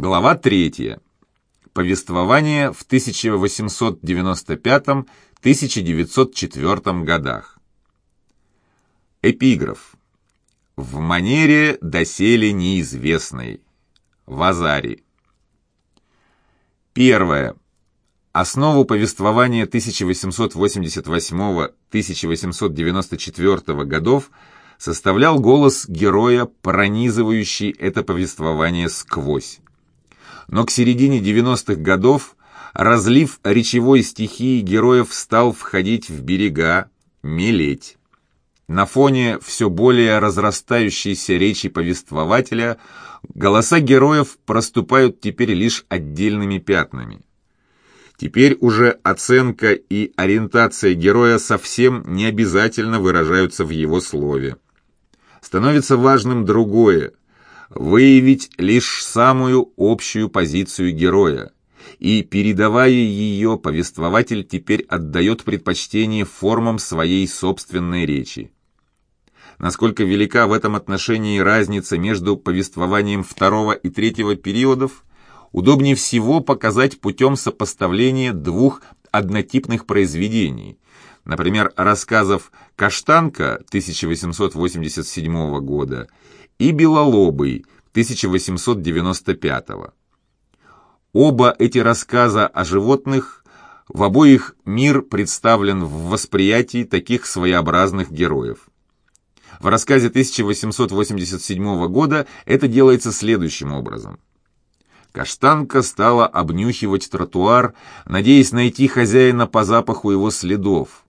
Глава 3. Повествование в 1895-1904 годах. Эпиграф. В манере доселе неизвестной. Вазари. Первое. Основу повествования 1888-1894 годов составлял голос героя, пронизывающий это повествование сквозь но к середине 90-х годов разлив речевой стихии героев стал входить в берега, мелеть. На фоне все более разрастающейся речи повествователя голоса героев проступают теперь лишь отдельными пятнами. Теперь уже оценка и ориентация героя совсем не обязательно выражаются в его слове. Становится важным другое – выявить лишь самую общую позицию героя, и, передавая ее, повествователь теперь отдает предпочтение формам своей собственной речи. Насколько велика в этом отношении разница между повествованием второго и третьего периодов, удобнее всего показать путем сопоставления двух однотипных произведений, например, рассказов «Каштанка» 1887 года и «Белолобый» 1895 -го. Оба эти рассказа о животных, в обоих мир представлен в восприятии таких своеобразных героев. В рассказе 1887 года это делается следующим образом. Каштанка стала обнюхивать тротуар, надеясь найти хозяина по запаху его следов.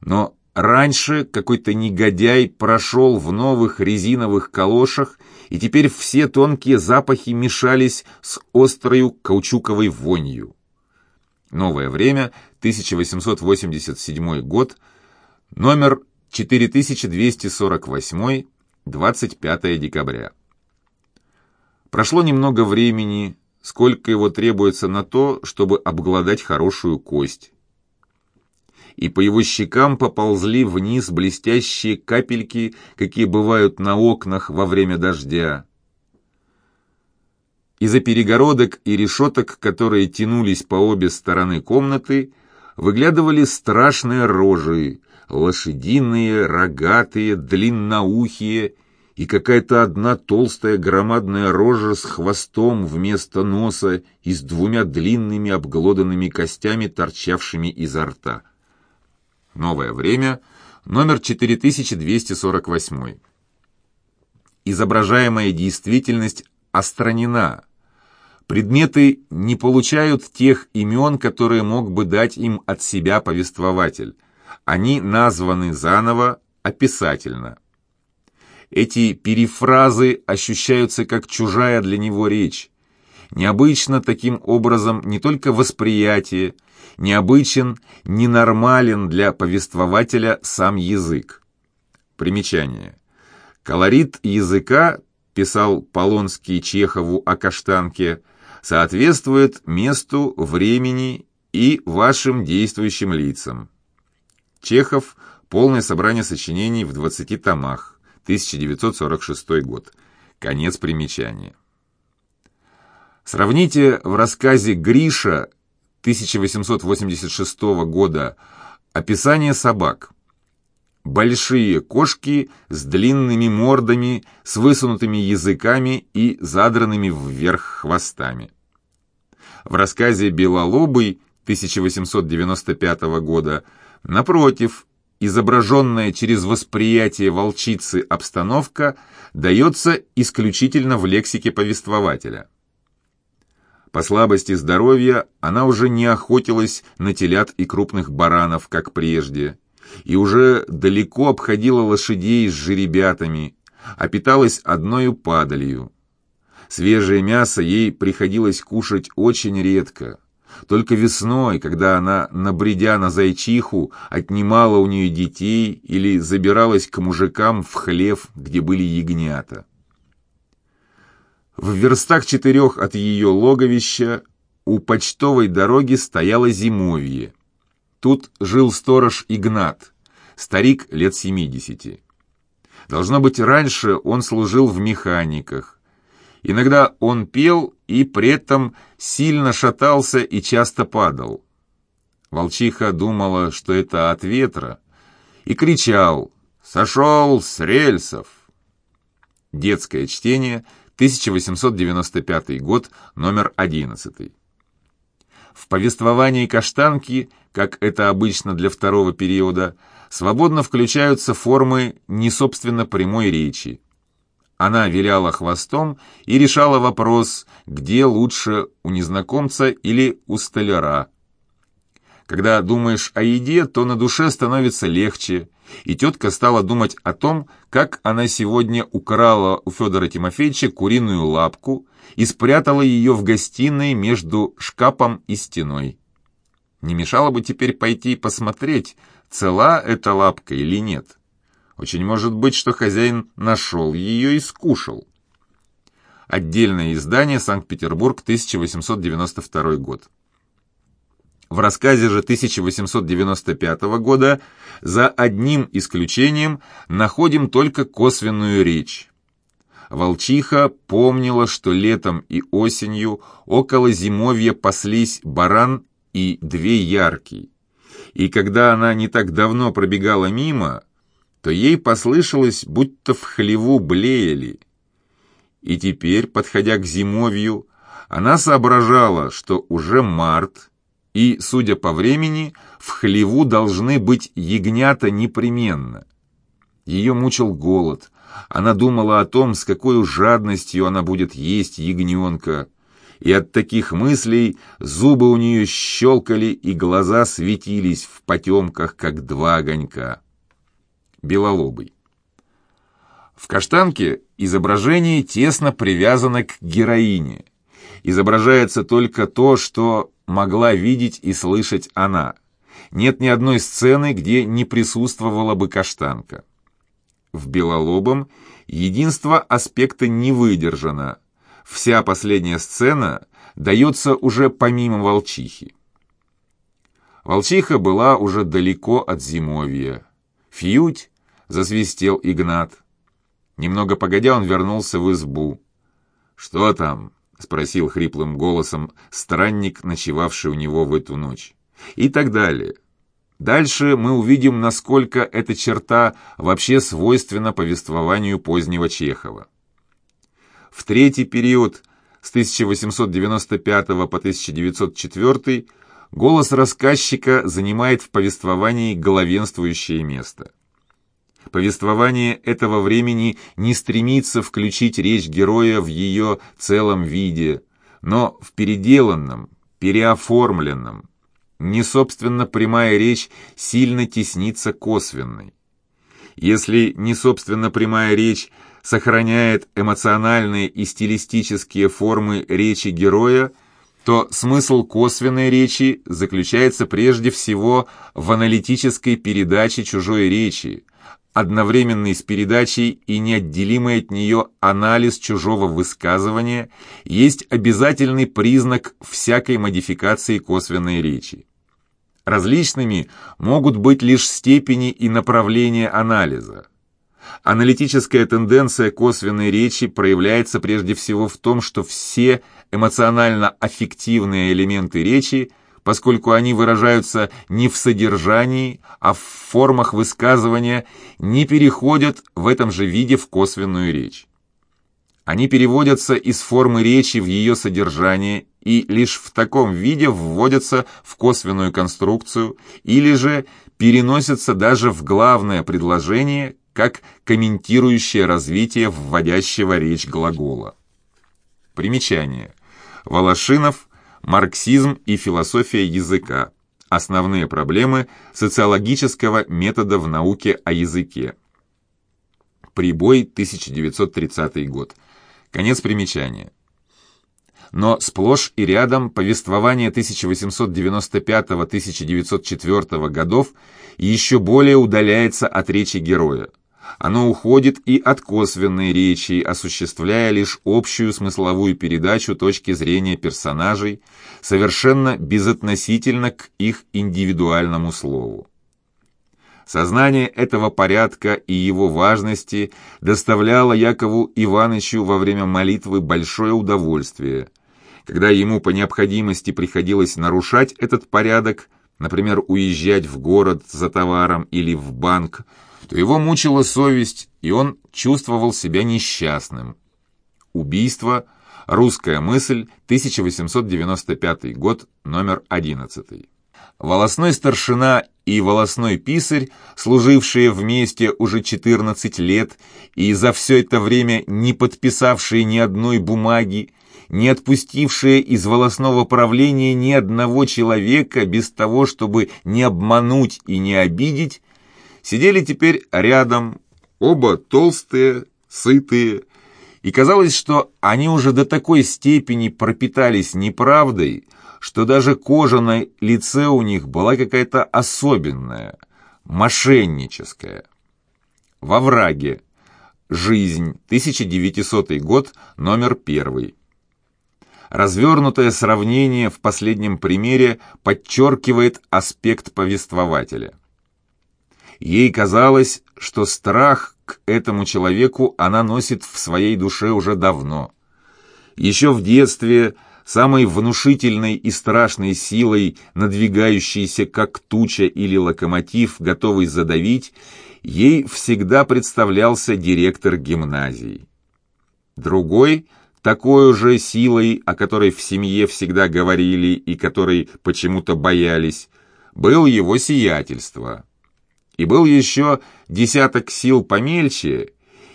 Но Раньше какой-то негодяй прошел в новых резиновых калошах, и теперь все тонкие запахи мешались с острою каучуковой вонью. Новое время, 1887 год, номер 4248, 25 декабря. Прошло немного времени, сколько его требуется на то, чтобы обглодать хорошую кость и по его щекам поползли вниз блестящие капельки, какие бывают на окнах во время дождя. Из-за перегородок и решеток, которые тянулись по обе стороны комнаты, выглядывали страшные рожи, лошадиные, рогатые, длинноухие, и какая-то одна толстая громадная рожа с хвостом вместо носа и с двумя длинными обглоданными костями, торчавшими изо рта. Новое время, номер 4248. Изображаемая действительность остранена. Предметы не получают тех имен, которые мог бы дать им от себя повествователь. Они названы заново, описательно. Эти перефразы ощущаются как чужая для него речь. Необычно таким образом не только восприятие, необычен, ненормален для повествователя сам язык. Примечание. Колорит языка, писал Полонский Чехову о каштанке, соответствует месту, времени и вашим действующим лицам. Чехов. Полное собрание сочинений в 20 томах. 1946 год. Конец примечания. Сравните в рассказе «Гриша» 1886 года описание собак. Большие кошки с длинными мордами, с высунутыми языками и задранными вверх хвостами. В рассказе «Белолобый» 1895 года, напротив, изображенная через восприятие волчицы обстановка дается исключительно в лексике повествователя. По слабости здоровья она уже не охотилась на телят и крупных баранов, как прежде, и уже далеко обходила лошадей с жеребятами, а питалась одною падалью. Свежее мясо ей приходилось кушать очень редко. Только весной, когда она, набредя на зайчиху, отнимала у нее детей или забиралась к мужикам в хлев, где были ягнята. В верстах четырех от ее логовища у почтовой дороги стояло зимовье. Тут жил сторож Игнат, старик лет семидесяти. Должно быть, раньше он служил в механиках. Иногда он пел и при этом сильно шатался и часто падал. Волчиха думала, что это от ветра, и кричал «Сошел с рельсов!». Детское чтение, 1895 год, номер 11. В повествовании Каштанки, как это обычно для второго периода, свободно включаются формы не собственно прямой речи. Она виляла хвостом и решала вопрос, где лучше у незнакомца или у столяра. Когда думаешь о еде, то на душе становится легче, и тетка стала думать о том, как она сегодня украла у Федора Тимофеевича куриную лапку и спрятала ее в гостиной между шкафом и стеной. Не мешало бы теперь пойти посмотреть, цела эта лапка или нет. Очень может быть, что хозяин нашел ее и скушал. Отдельное издание «Санкт-Петербург, 1892 год». В рассказе же 1895 года за одним исключением находим только косвенную речь. Волчиха помнила, что летом и осенью около зимовья паслись баран и две яркие. И когда она не так давно пробегала мимо, то ей послышалось, будто в хлеву блеяли. И теперь, подходя к зимовью, она соображала, что уже март, и, судя по времени, в хлеву должны быть ягнята непременно. Ее мучил голод. Она думала о том, с какой жадностью она будет есть ягненка. И от таких мыслей зубы у нее щелкали, и глаза светились в потемках, как два огонька. Белолобый. В «Каштанке» изображение тесно привязано к героине. Изображается только то, что могла видеть и слышать она. Нет ни одной сцены, где не присутствовала бы каштанка. В «Белолобом» единство аспекта не выдержано. Вся последняя сцена дается уже помимо волчихи. Волчиха была уже далеко от зимовья. «Фьють!» — засвистел Игнат. Немного погодя он вернулся в избу. «Что там?» — спросил хриплым голосом странник, ночевавший у него в эту ночь. И так далее. Дальше мы увидим, насколько эта черта вообще свойственна повествованию позднего Чехова. В третий период, с 1895 по 1904, голос рассказчика занимает в повествовании главенствующее место. Повествование этого времени не стремится включить речь героя в ее целом виде, но в переделанном, переоформленном. Не собственно прямая речь сильно теснится косвенной. Если не собственно прямая речь сохраняет эмоциональные и стилистические формы речи героя, то смысл косвенной речи заключается прежде всего в аналитической передаче чужой речи, одновременный с передачей и неотделимый от нее анализ чужого высказывания есть обязательный признак всякой модификации косвенной речи. Различными могут быть лишь степени и направления анализа. Аналитическая тенденция косвенной речи проявляется прежде всего в том, что все эмоционально-аффективные элементы речи поскольку они выражаются не в содержании, а в формах высказывания, не переходят в этом же виде в косвенную речь. Они переводятся из формы речи в ее содержание и лишь в таком виде вводятся в косвенную конструкцию или же переносятся даже в главное предложение как комментирующее развитие вводящего речь глагола. Примечание. Волошинов Марксизм и философия языка. Основные проблемы социологического метода в науке о языке. Прибой, 1930 год. Конец примечания. Но сплошь и рядом повествование 1895-1904 годов еще более удаляется от речи героя. Оно уходит и от косвенной речи, осуществляя лишь общую смысловую передачу точки зрения персонажей, совершенно безотносительно к их индивидуальному слову. Сознание этого порядка и его важности доставляло Якову Ивановичу во время молитвы большое удовольствие. Когда ему по необходимости приходилось нарушать этот порядок, например, уезжать в город за товаром или в банк, то его мучила совесть, и он чувствовал себя несчастным. Убийство. Русская мысль. 1895 год. Номер 11. Волосной старшина и волосной писарь, служившие вместе уже 14 лет и за все это время не подписавшие ни одной бумаги, не отпустившие из волосного правления ни одного человека без того, чтобы не обмануть и не обидеть, сидели теперь рядом, оба толстые, сытые, и казалось, что они уже до такой степени пропитались неправдой, что даже кожа на лице у них была какая-то особенная, мошенническая. Во враге. Жизнь. 1900 год. Номер первый. Развернутое сравнение в последнем примере подчеркивает аспект повествователя. Ей казалось, что страх к этому человеку она носит в своей душе уже давно. Еще в детстве самой внушительной и страшной силой, надвигающейся как туча или локомотив, готовый задавить, ей всегда представлялся директор гимназии. Другой, такой же силой, о которой в семье всегда говорили и которой почему-то боялись, был его сиятельство. И был еще десяток сил помельче,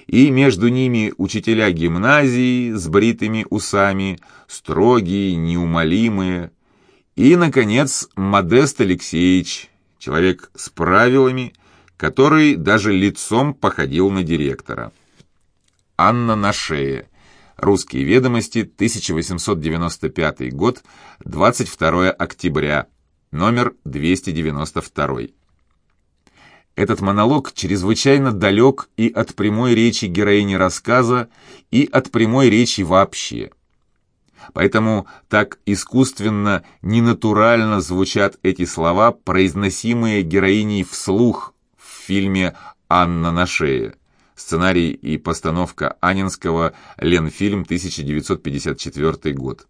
и между ними учителя гимназии с бритыми усами, строгие, неумолимые, и, наконец, Модест Алексеевич, человек с правилами, который даже лицом походил на директора. Анна на шее. Русские ведомости, 1895 год, 22 октября, номер 292. Этот монолог чрезвычайно далек и от прямой речи героини рассказа, и от прямой речи вообще. Поэтому так искусственно, ненатурально звучат эти слова, произносимые героиней вслух в фильме «Анна на шее». Сценарий и постановка Анинского, Ленфильм, 1954 год.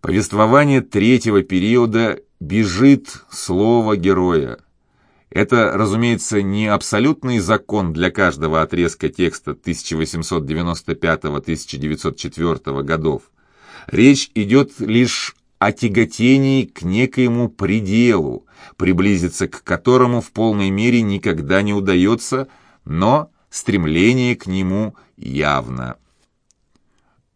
Повествование третьего периода бежит слово героя. Это, разумеется, не абсолютный закон для каждого отрезка текста 1895-1904 годов. Речь идет лишь о тяготении к некоему пределу, приблизиться к которому в полной мере никогда не удается, но стремление к нему явно.